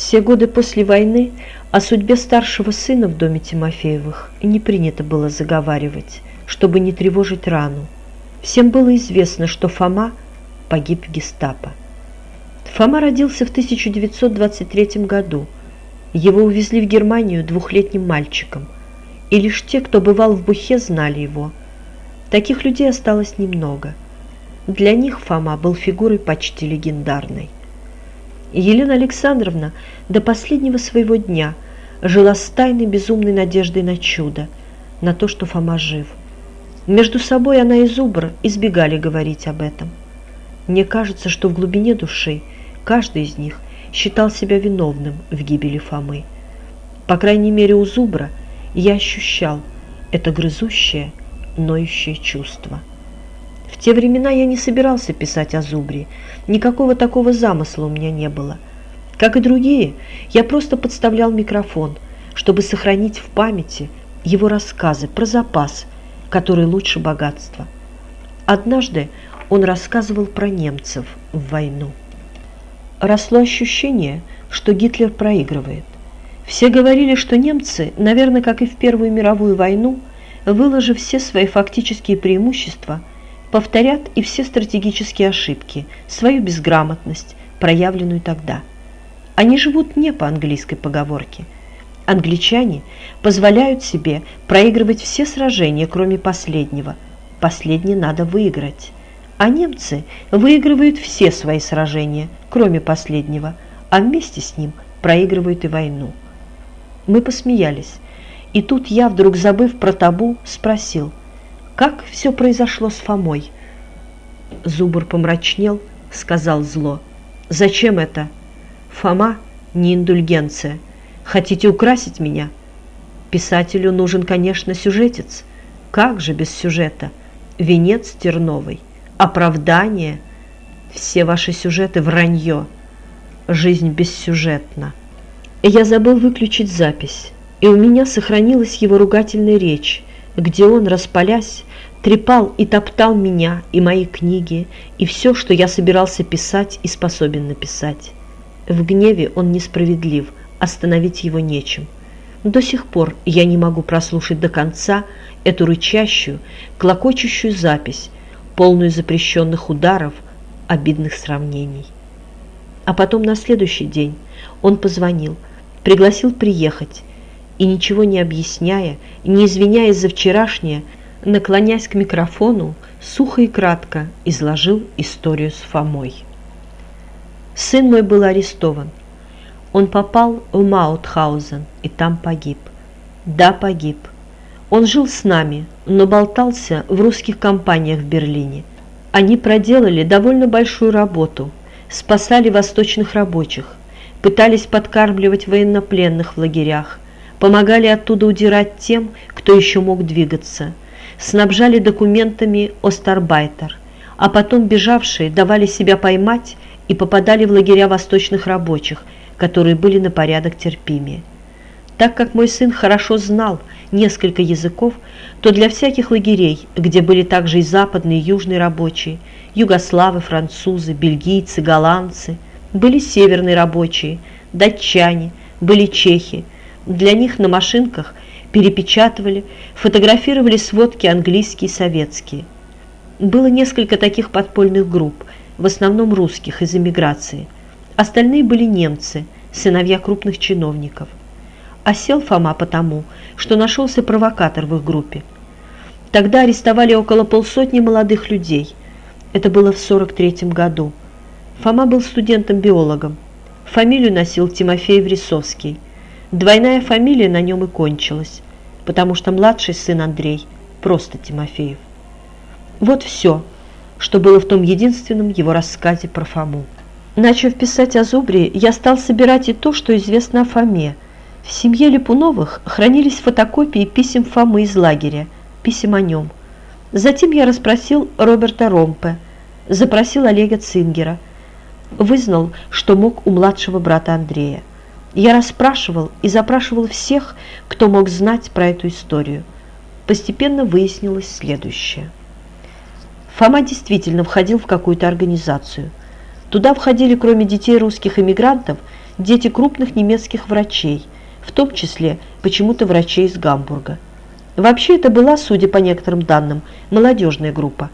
Все годы после войны о судьбе старшего сына в доме Тимофеевых не принято было заговаривать, чтобы не тревожить рану. Всем было известно, что Фома погиб в гестапо. Фома родился в 1923 году. Его увезли в Германию двухлетним мальчиком, и лишь те, кто бывал в Бухе, знали его. Таких людей осталось немного. Для них Фома был фигурой почти легендарной. Елена Александровна до последнего своего дня жила с тайной безумной надеждой на чудо, на то, что Фома жив. Между собой она и Зубр избегали говорить об этом. Мне кажется, что в глубине души каждый из них считал себя виновным в гибели Фомы. По крайней мере, у Зубра я ощущал это грызущее, ноющее чувство. В те времена я не собирался писать о Зубре, Никакого такого замысла у меня не было. Как и другие, я просто подставлял микрофон, чтобы сохранить в памяти его рассказы про запас, который лучше богатства. Однажды он рассказывал про немцев в войну. Росло ощущение, что Гитлер проигрывает. Все говорили, что немцы, наверное, как и в Первую мировую войну, выложив все свои фактические преимущества – повторят и все стратегические ошибки, свою безграмотность, проявленную тогда. Они живут не по английской поговорке. Англичане позволяют себе проигрывать все сражения, кроме последнего. Последнее надо выиграть. А немцы выигрывают все свои сражения, кроме последнего, а вместе с ним проигрывают и войну. Мы посмеялись. И тут я, вдруг забыв про табу, спросил – как все произошло с Фомой?» Зубр помрачнел, сказал зло. «Зачем это? Фома не индульгенция. Хотите украсить меня? Писателю нужен, конечно, сюжетец. Как же без сюжета? Венец терновый, оправдание. Все ваши сюжеты вранье. Жизнь бессюжетна». Я забыл выключить запись, и у меня сохранилась его ругательная речь, где он, распалясь, трепал и топтал меня и мои книги, и все, что я собирался писать и способен написать. В гневе он несправедлив, остановить его нечем. До сих пор я не могу прослушать до конца эту рычащую, клокочущую запись, полную запрещенных ударов, обидных сравнений. А потом на следующий день он позвонил, пригласил приехать, и ничего не объясняя, не извиняясь за вчерашнее, наклонясь к микрофону, сухо и кратко изложил историю с Фомой. Сын мой был арестован. Он попал в Маутхаузен и там погиб. Да, погиб. Он жил с нами, но болтался в русских компаниях в Берлине. Они проделали довольно большую работу, спасали восточных рабочих, пытались подкармливать военнопленных в лагерях, помогали оттуда удирать тем, кто еще мог двигаться – снабжали документами Остарбайтер, а потом бежавшие давали себя поймать и попадали в лагеря восточных рабочих, которые были на порядок терпимее. Так как мой сын хорошо знал несколько языков, то для всяких лагерей, где были также и западные и южные рабочие, югославы, французы, бельгийцы, голландцы, были северные рабочие, датчане, были чехи, для них на машинках – перепечатывали, фотографировали сводки английские и советские. Было несколько таких подпольных групп, в основном русских из эмиграции. Остальные были немцы, сыновья крупных чиновников. А Фома потому, что нашелся провокатор в их группе. Тогда арестовали около полсотни молодых людей. Это было в 43 году. Фома был студентом-биологом. Фамилию носил Тимофей Врисовский – Двойная фамилия на нем и кончилась, потому что младший сын Андрей просто Тимофеев. Вот все, что было в том единственном его рассказе про Фому. Начав писать о Зубре, я стал собирать и то, что известно о Фоме. В семье Липуновых хранились фотокопии писем Фомы из лагеря, писем о нем. Затем я расспросил Роберта Ромпе, запросил Олега Цингера, вызнал, что мог у младшего брата Андрея. Я расспрашивал и запрашивал всех, кто мог знать про эту историю. Постепенно выяснилось следующее. Фома действительно входил в какую-то организацию. Туда входили, кроме детей русских эмигрантов, дети крупных немецких врачей, в том числе почему-то врачей из Гамбурга. Вообще это была, судя по некоторым данным, молодежная группа,